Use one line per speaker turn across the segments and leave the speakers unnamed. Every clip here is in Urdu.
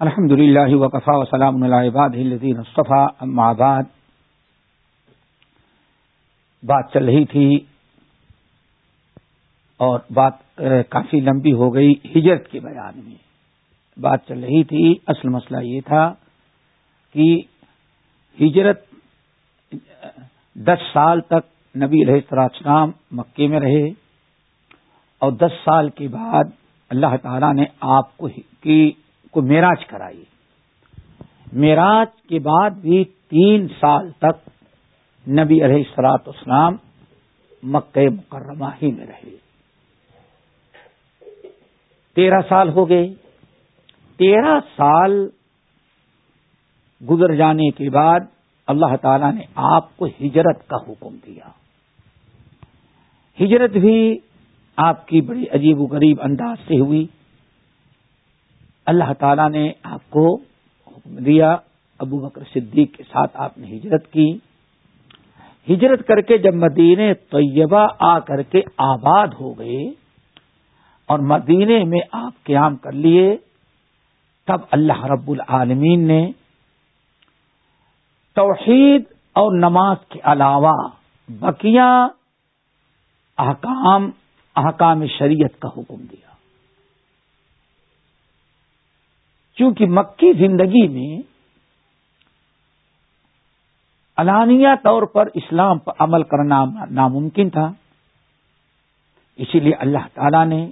الحمد للہ وقفا وسلام الدین مصطفیٰ بعد۔ بات چل رہی تھی اور بات کافی لمبی ہو گئی ہجرت کے بیان میں۔ بات چل رہی تھی، اصل مسئلہ یہ تھا کہ ہجرت دس سال تک نبی علیہ السلام مکے میں رہے اور دس سال کے بعد اللہ تعالی نے آپ کو کی کو میراج کرائی میراج کے بعد بھی تین سال تک نبی علیہ السلاط اسلام مکہ مکرمہ ہی میں رہے۔ تیرہ سال ہو گئے۔ تیرہ سال گزر جانے کے بعد اللہ تعالی نے آپ کو ہجرت کا حکم دیا۔ ہجرت بھی آپ کی بڑی عجیب و غریب انداز سے ہوئی۔ اللہ تعالی نے آپ کو حکم دیا، ابو بکر صدیق کے ساتھ آپ نے ہجرت کی۔ ہجرت کر کے جب مدینے طیبہ آ کر کے آباد ہو گئے اور مدینے میں آپ قیام کر لیے، تب اللہ رب العالمین نے توحید اور نماز کے علاوہ بقیہ احکام احکام شریعت کا حکم دیا۔ چونکہ مکی زندگی میں علانیہ طور پر اسلام پر عمل کرنا ناممکن تھا۔ اسی لیے اللہ تعالی نے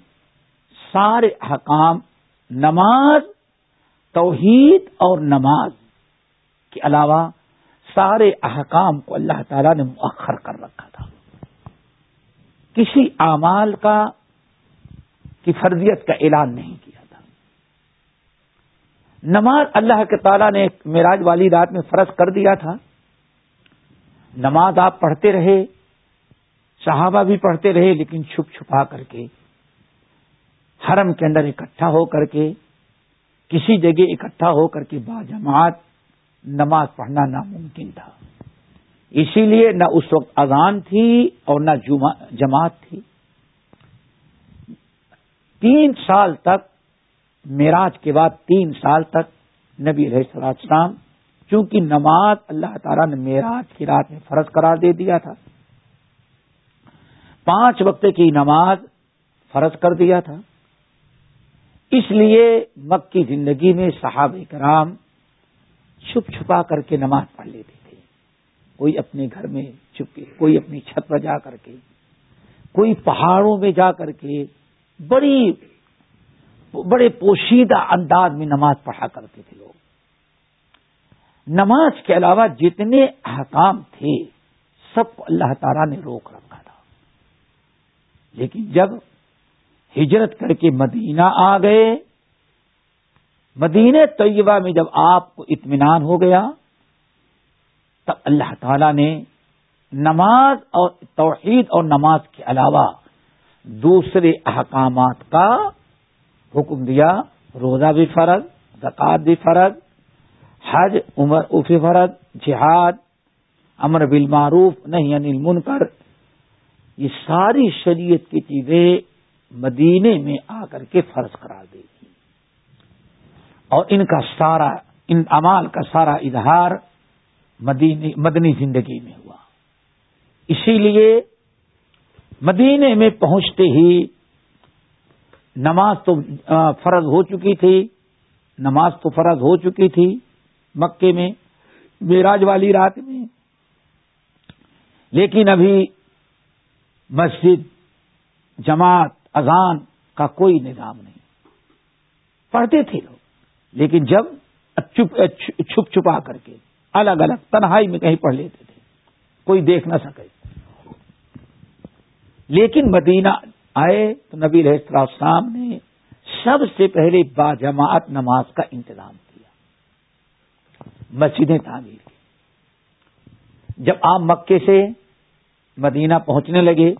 سارے احکام، نماز، توحید اور نماز کے علاوہ سارے احکام کو اللہ تعالی نے مؤخر کر رکھا تھا۔ کسی اعمال کا، کی فرضیت کا اعلان نہیں کیا۔ نماز اللہ کے تعالیٰ نے میراج والی رات میں فرض کر دیا تھا۔ نماز آپ پڑھتے رہے، صحابہ بھی پڑھتے رہے، لیکن چھپ چھپا کر کے، حرم کے اندر اکٹھا ہو کر کے، کسی جگہ اکٹھا ہو کر کے با جماعت نماز پڑھنا ناممکن تھا۔ اسی لیے نہ اس وقت اذان تھی اور نہ جماعت تھی۔ تین سال تک میراج کے بعد تین سال تک نبی علیہ السلام چونکہ نماز اللہ تعالیٰ نے میراج کی رات میں فرض قرار دے دیا تھا۔ پانچ وقت کی نماز فرض کر دیا تھا۔ اس لیے مک کی زندگی میں صحابہ کرام چھپ چھپا کر کے نماز پڑھ لیتے تھے۔ کوئی اپنے گھر میں چھپ کے، کوئی اپنی چھت پر جا کر کے، کوئی پہاڑوں میں جا کر کے، بڑی بڑے پوشیدہ انداز میں نماز پڑھا کرتے تھے لوگ۔ نماز کے علاوہ جتنے احکام تھے، سب کو اللہ تعالی نے روک رکھا تھا۔ لیکن جب ہجرت کر کے مدینہ آ گئے، مدینہ طیبہ میں جب آپ کو اطمینان ہو گیا، تب اللہ تعالی نے نماز اور توحید اور نماز کے علاوہ دوسرے احکامات کا حکم دیا، روزہ بھی فرض زکات بھی فرض، حج عمر اف فرض، جہاد، امر بالمعروف نہیں انل منکر یہ ساری شریعت کی چیزیں مدینے میں آ کر کے فرض قرار دی گئی۔ اور ان کا سارا، ان امال کا سارا اظہار مدنی زندگی میں ہوا۔ اسی لیے مدینے میں پہنچتے ہی نماز تو فرض ہو چکی تھی، نماز تو فرض ہو چکی تھی مکے میں میراج والی رات میں۔ لیکن ابھی مسجد، جماعت، اذان کا کوئی نظام نہیں۔ پڑھتے تھے لوگ، لیکن جب چھپ چھپا کر کے الگ الگ تنہائی میں کہیں پڑھ لیتے تھے، کوئی دیکھ نہ سکے۔ لیکن مدینہ آئے تو نبی رہ السلام نے سب سے پہلے با جماعت نماز کا انتظام کیا، مسجدیں تعمیر کی۔ جب آپ مکے سے مدینہ پہنچنے لگے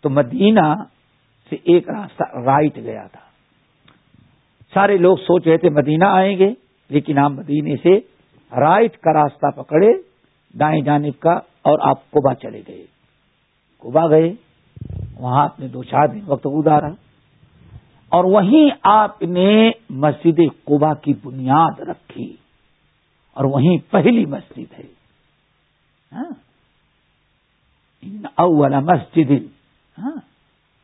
تو مدینہ سے ایک راستہ رائٹ گیا تھا۔ سارے لوگ سوچ رہے تھے مدینہ آئیں گے، لیکن آپ مدینے سے رائٹ کا راستہ پکڑے، دائیں جانب کا اور آپ کوبا چلے گئے۔ کوبا گئے۔ وہاں اپنے دو چار دن وقت گزارا۔ اور وہیں آپ نے مسجد قبا کی بنیاد رکھی۔ اور وہیں پہلی مسجد ہے۔ ہاں؟ اول مسجد۔ ہاں۔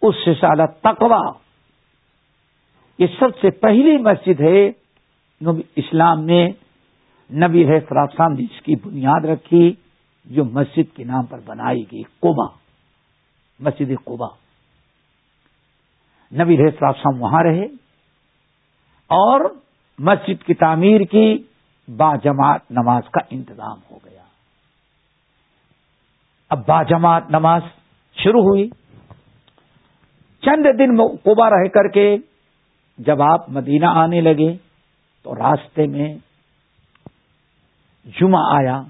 اس سے زیادہ تقوا یہ سب سے پہلی مسجد ہے۔ اسلام نے نبی ہے فرافسان نے اس کی بنیاد رکھی، جو مسجد کے نام پر بنائی گئی کوبا مسجد کوبا نبی رہ فرافسام وہاں رہے اور مسجد کی تعمیر کی با جماعت نماز کا انتظام ہو گیا۔ اب با جماعت نماز شروع ہوئی۔ چند دن کوبا رہ کر کے جب آپ مدینہ آنے لگے تو راستے میں جمعہ آیا۔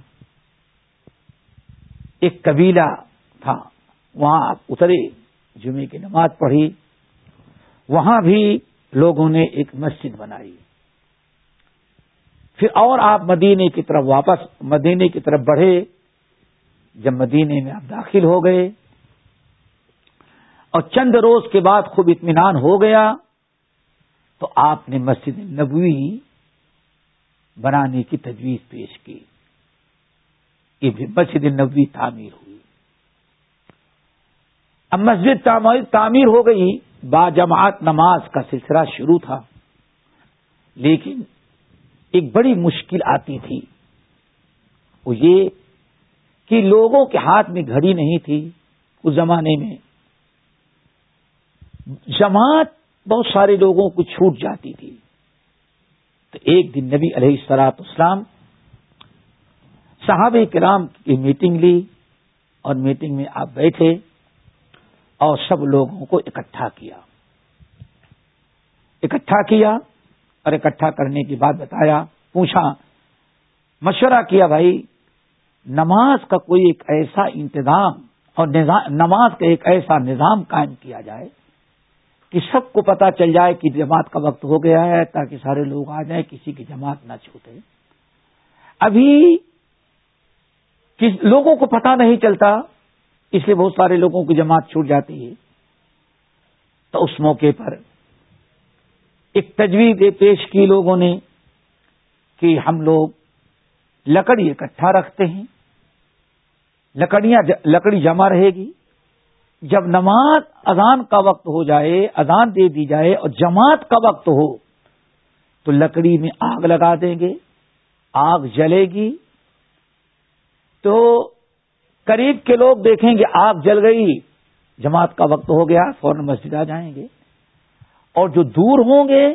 ایک قبیلہ تھا۔ وہاں آپ اترے، جمعے کی نماز پڑھی۔ وہاں بھی لوگوں نے ایک مسجد بنائی۔ پھر اور آپ مدینے کی طرف واپس، مدینے کی طرف بڑھے۔ جب مدینے میں آپ داخل ہو گئے اور چند روز کے بعد خوب اطمینان ہو گیا، تو آپ نے مسجد نبوی بنانے کی تجویز پیش کی۔ یہ بھی مسجد نبوی تعمیر ہوئی اب مسجد تعمیر ہو گئی، با جماعت نماز کا سلسلہ شروع تھا۔ لیکن ایک بڑی مشکل آتی تھی۔ وہ یہ کہ لوگوں کے ہاتھ میں گھڑی نہیں تھی اس زمانے میں۔ جماعت بہت سارے لوگوں کو چھوٹ جاتی تھی۔ تو ایک دن نبی علیہ السلاط اسلام صحابہ کرام کی میٹنگ لی اور میٹنگ میں آپ بیٹھے۔ اور سب لوگوں کو اکٹھا کیا۔ اکٹھا کیا اور اکٹھا کرنے کی بات بتایا، پوچھا، مشورہ کیا بھائی، نماز کا کوئی ایک ایسا انتظام اور نماز کا ایک ایسا نظام قائم کیا جائے کہ سب کو پتا چل جائے کہ جماعت کا وقت ہو گیا ہے تاکہ سارے لوگ آ جائیں، کسی کی جماعت نہ چھوٹے۔ ابھی لوگوں کو پتا نہیں چلتا اس لیے بہت سارے لوگوں کی جماعت چھوٹ جاتی ہے۔ تو اس موقع پر ایک تجویز پیش کی لوگوں نے کہ ہم لوگ لکڑی اکٹھا رکھتے ہیں۔ لکڑیاں لکڑی جمع رہے گی۔ جب نماز اذان کا وقت ہو جائے، اذان دے دی جائے اور جماعت کا وقت ہو، تو لکڑی میں آگ لگا دیں گے۔ آگ جلے گی۔ تو قریب کے لوگ دیکھیں گے آگ جل گئی، جماعت کا وقت ہو گیا، فوراً مسجد آ جائیں گے۔ اور جو دور ہوں گے،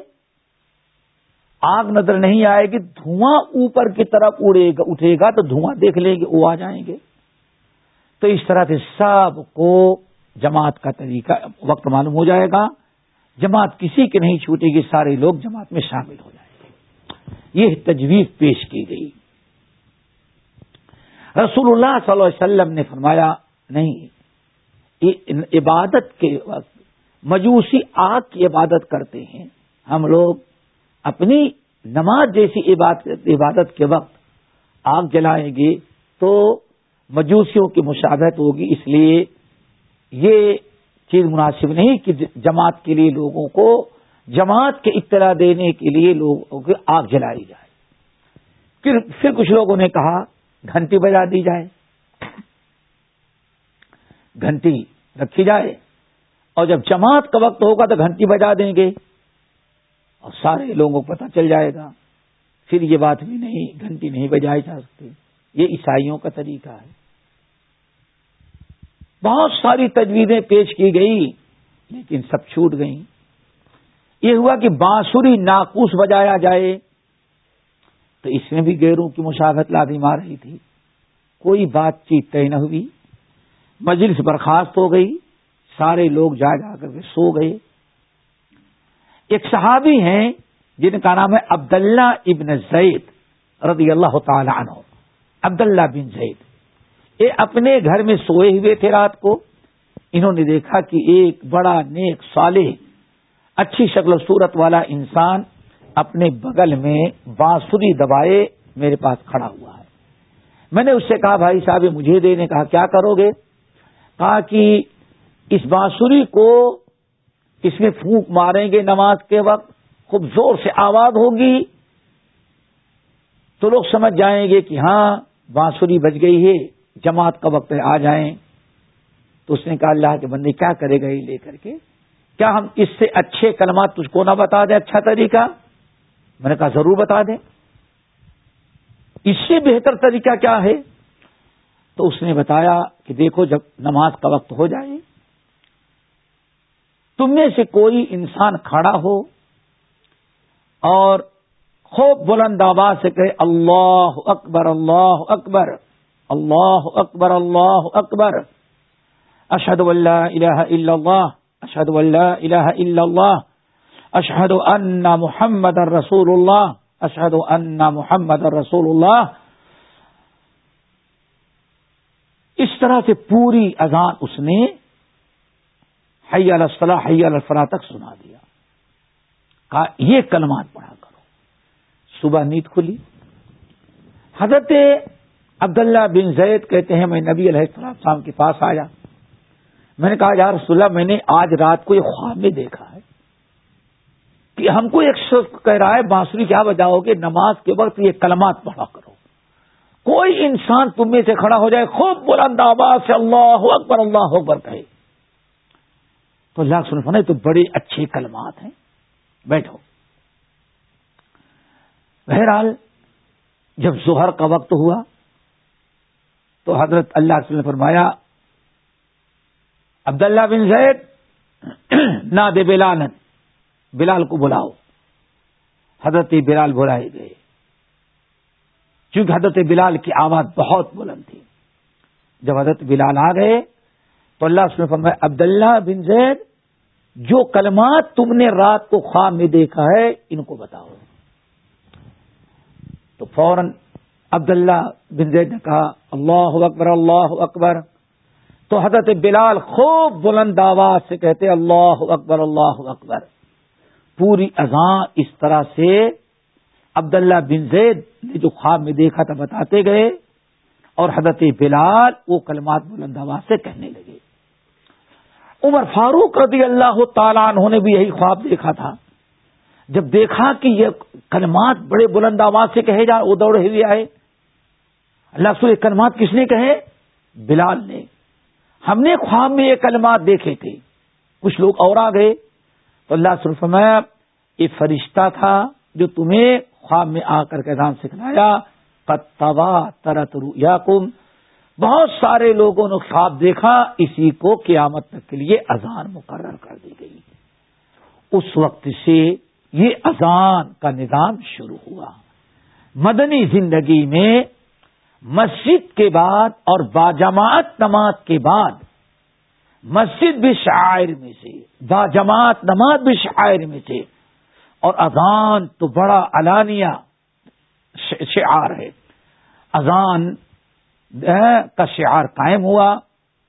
آگ نظر نہیں آئے گی، دھواں اوپر کی طرف اڑے گا، اٹھے گا تو دھواں دیکھ لیں گے، وہ آ جائیں گے۔ تو اس طرح سے سب کو جماعت کا طریقہ وقت معلوم ہو جائے گا۔ جماعت کسی کی نہیں چھوٹے گی، سارے لوگ جماعت میں شامل ہو جائیں گے۔ یہ تجویز پیش کی گئی۔ رسول اللہ صلی اللہ علیہ وسلم نے فرمایا، نہیں عبادت کے وقت مجوسی آگ کی عبادت کرتے ہیں۔ ہم لوگ اپنی نماز جیسی عبادت کے وقت آگ جلائیں گے تو مجوسیوں کی مشابت ہوگی۔ اس لیے یہ چیز مناسب نہیں کہ جماعت کے لیے لوگوں کو جماعت کے اطلاع دینے کے لیے لوگوں کی آگ جلائی جائے۔ پھر پھر کچھ لوگوں نے کہا گھنٹی بجا دی جائے۔ گھنٹی رکھی جائے۔ اور جب جماعت کا وقت ہوگا تو گھنٹی بجا دیں گے۔ اور سارے لوگوں کو پتہ چل جائے گا۔ پھر یہ بات بھی نہیں، گھنٹی نہیں بجائی جا سکتی۔ یہ عیسائیوں کا طریقہ ہے۔ بہت ساری تجویزیں پیش کی گئی، لیکن سب چھوٹ گئیں۔ یہ ہوا کہ بانسری ناقوس بجایا جائے۔ تو اس میں بھی گیروں کی مشاغت لازم آ رہی تھی۔ کوئی بات چیت طے نہ ہوئی۔ مجلس برخاست ہو گئی۔ سارے لوگ جا جا کر کے سو گئے۔ ایک صحابی ہیں جن کا نام ہے عبداللہ ابن زید رضی اللہ تعالی عنہ۔ عبداللہ بن زید۔ یہ اپنے گھر میں سوئے ہوئے تھے رات کو۔ انہوں نے دیکھا کہ ایک بڑا نیک صالح، اچھی شکل و صورت والا انسان اپنے بغل میں بانسری دبائے میرے پاس کھڑا ہوا ہے۔ میں نے اس سے کہا، بھائی صاحب مجھے دینے کہا کیا کرو گے؟ کہا کہ اس بانسری کو اس میں پھونک ماریں گے نماز کے وقت، خوب زور سے آواز ہوگی۔ تو لوگ سمجھ جائیں گے کہ ہاں بانسری بج گئی ہے، جماعت کا وقت آ جائیں۔ تو اس نے کہا، اللہ کے بندے، کیا کرے گا یہ لے کر کے؟ کیا ہم اس سے اچھے کلمات تجھ کو نہ بتا دیں اچھا طریقہ؟ میں نے کہا، ضرور بتا دیں۔ اس سے بہتر طریقہ کیا ہے؟ تو اس نے بتایا کہ دیکھو، جب نماز کا وقت ہو جائے، تم میں سے کوئی انسان کھڑا ہو اور خوب بلند آباد سے کہے، اللہ اکبر اللہ اکبر اللہ اکبر اللہ اکبر اشد اللہ الہ الا اللہ اشد اللہ الہ الا اللہ اشہد ان محمد رسول اللہ اشہد ان محمد رسول اللہ اس طرح سے پوری اذان اس نے حی الصلاح حی الفلاح تک سنا دیا۔ کہا، یہ کلمات پڑھا کرو۔ صبح نیند کھلی۔ حضرت عبداللہ بن زید کہتے ہیں، میں نبی علیہ السلام کے پاس آیا۔ میں نے کہا یار رسول اللہ، میں نے آج رات کو یہ خواب میں دیکھا ہے۔ کہ ہم کو ایک شخص کہہ رہا ہے، بانسری کیا بجاؤ گے نماز کے وقت یہ کلمات پڑھا کرو۔ کوئی انسان تم میں سے کھڑا ہو جائے، خوب بلند آباد سے اللہ اکبر اللہ اکبر کہے۔ تو اللہ سن فنے تو بڑے اچھے کلمات ہیں۔ بیٹھو۔ بہرحال، جب ظہر کا وقت ہوا، تو حضرت اللہ نے فرمایا، عبداللہ بن زید نہ دے بلال کو بلاؤ۔ حضرت بلال بلائے گئے۔ کیونکہ حضرت بلال کی آواز بہت بلند تھی۔ جب حضرت بلال آ گئے تو اللہ نے فرمایا، عبداللہ بن زید، جو کلمات تم نے رات کو خواب میں دیکھا ہے، ان کو بتاؤ۔ تو فوراً عبداللہ بن زید نے کہا، اللہ اکبر اللہ اکبر۔ تو حضرت بلال خوب بلند آواز سے کہتے، اللہ اکبر اللہ اکبر۔ پوری اذان اس طرح سے عبداللہ بن زید نے جو خواب میں دیکھا تھا بتاتے گئے اور حضرت بلال وہ کلمات بلند آواز سے کہنے لگے۔ عمر فاروق رضی اللہ تعالیٰ عنہ نے بھی یہی خواب دیکھا تھا۔ جب دیکھا کہ یہ کلمات بڑے بلند آواز سے کہے جا وہ دوڑے ہوئے آئے۔ اللہ سو یہ کلمات کس نے کہے؟ بلال نے۔ ہم نے خواب میں یہ کلمات دیکھے تھے۔ کچھ لوگ اور آ گئے۔ تو اللہ صرف یہ فرشتہ تھا جو تمہیں خواب میں آ کر کے نام سکھلایا کتوا ترت یا کم بہت سارے لوگوں نے خواب دیکھا، اسی کو قیامت تک کے لیے اذان مقرر کر دی گئی۔ اس وقت سے یہ اذان کا نظام شروع ہوا۔ مدنی زندگی میں مسجد کے بعد اور باجماعت نماز کے بعد مسجد بھی شاعر میں سے باجماعت نماز بھی شاعر میں سے۔ اور اذان تو بڑا علانیہ شعار ہے۔ اذان کا شعار قائم ہوا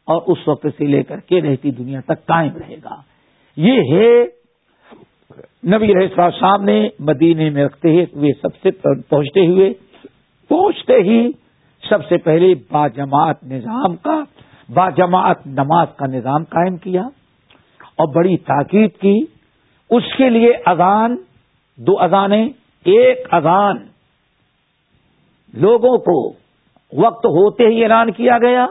اور اس وقت سے لے کر کے رہتی دنیا تک قائم رہے گا۔ یہ ہے، نبی رہ صاحب نے مدینے میں رکھتے ہوئے سب سے پہنچتے ہوئے، پہنچتے ہی سب سے پہلے باجماعت نظام کا باجماعت نماز کا نظام قائم کیا اور بڑی تاکید کی اس کے لیے اذان، دو اذانیں، ایک اذان۔ لوگوں کو وقت ہوتے ہی اعلان کیا گیا،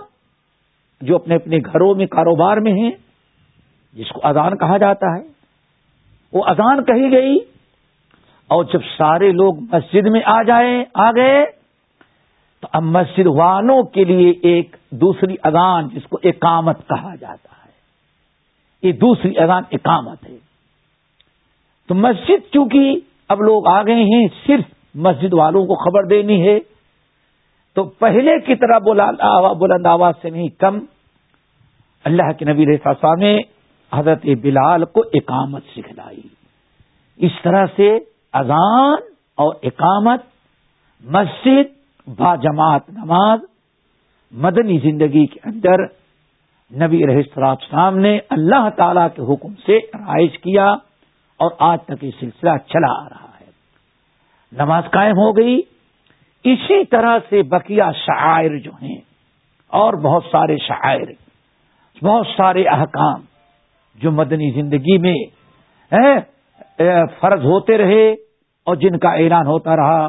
جو اپنے اپنے گھروں میں، کاروبار میں ہیں، جس کو اذان کہا جاتا ہے۔ وہ اذان کہی گئی اور جب سارے لوگ مسجد میں آ جائیں، آ گئے تو اب مسجد والوں کے لیے ایک دوسری اذان جس کو اقامت کہا جاتا ہے۔ یہ دوسری اذان اقامت ہے۔ تو مسجد چونکہ اب لوگ آ گئے ہیں، صرف مسجد والوں کو خبر دینی ہے۔ تو پہلے کی طرح بلند آواز سے نہیں، کم۔ اللہ کے نبی رحصا نے حضرت بلال کو اقامت سکھلائی۔ اس طرح سے اذان اور اقامت مسجد با جماعت نماز مدنی زندگی کے اندر نبی شام نے اللہ تعالی کے حکم سے رائج کیا اور آج تک یہ سلسلہ چلا آ رہا ہے۔ نماز قائم ہو گئی۔ اسی طرح سے بقیہ شاعر جو ہیں اور بہت سارے شاعر بہت سارے احکام جو مدنی زندگی میں فرض ہوتے رہے اور جن کا اعلان ہوتا رہا۔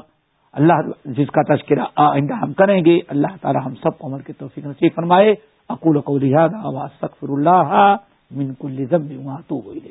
اللہ جس کا تذکرہ آئندہ ہم کریں گے، اللہ تعالی ہم سب کو عمل کے توفیق نصیب فرمائے۔ اقول کو لہٰذا سکفر اللہ من کل ذنب واتوب الیہ